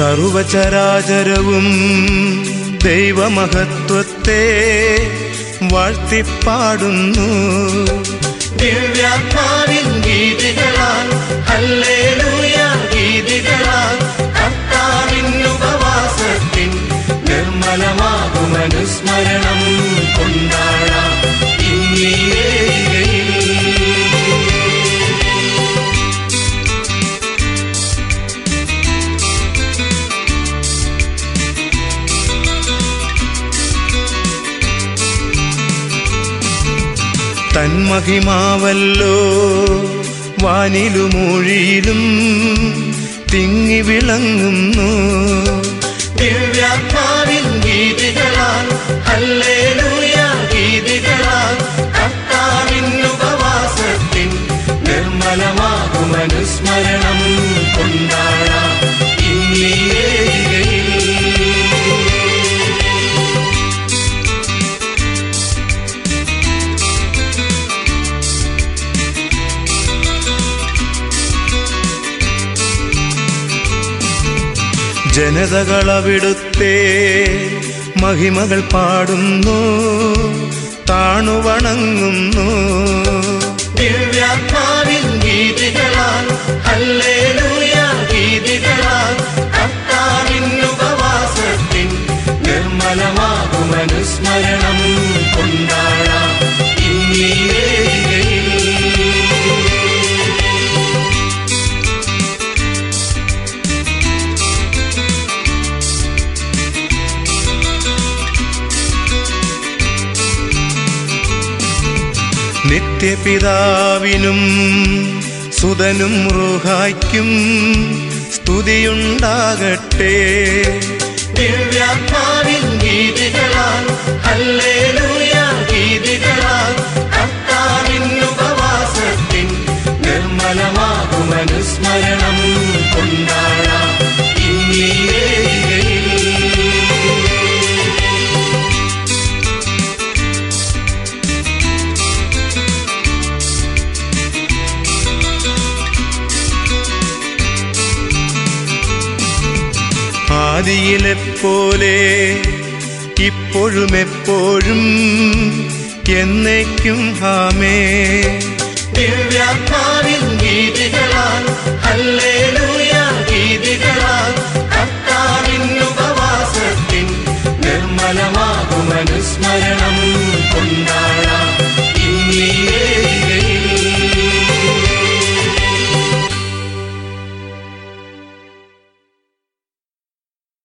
സർവചരാചരവും ദൈവമഹത്വത്തെ വാഴ്ത്തിപ്പാടുന്നു. ദിവ്യാത്മാവിൻ ഗീതികളാൽ hallelujah ഗീതികളാൽ കർത്താവിൻ ഉപവാസത്തിൻ നിർമ്മലമാകും അനുസ്മരണം കൊണ്ടാടാം. ഇന്നീ തന്മഹിമാവല്ലോ. വാനിലുമൂഴിയിലും തിങ്ങി വിളങ്ങുന്നു. ദിവ്യാത്മാവിൻ ജനതകളവിടുത്തെ മഹിമകൾ പാടുന്നു താണുവണങ്ങുന്നു. ദിവ്യാത്മാവിൻ നിത്യപിതാവിനും സുതനും റുഹായ്ക്കും സ്തുതിയുണ്ടാകട്ടെ. ദിവ്യാത്മാവിൻ ഗീതികളാൽ ഹല്ലേലൂയ ആദിയിലെപ്പോലെ ഇപ്പോഴും എപ്പോഴും എന്നേക്കും ഹാമേ ദിവ്യാത്മാവിൻ ഗീതികളാൽ ഹല്ലേലൂയ നിർമ്മലമാകും അനുസ്മരണം